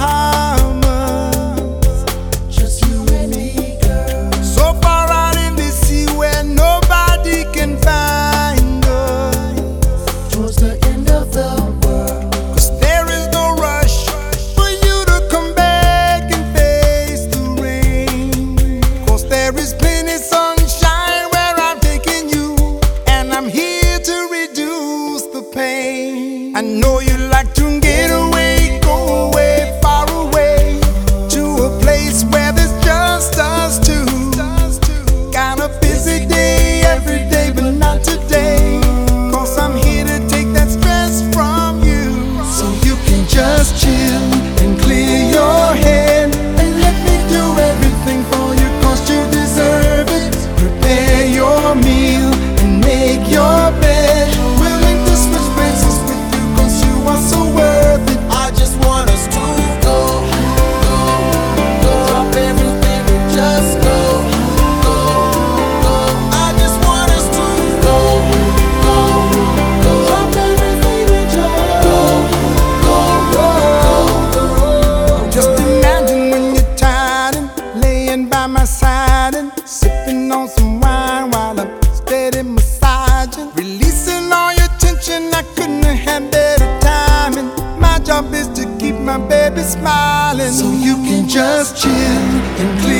heart. my baby smiling. So you can just chill and clear.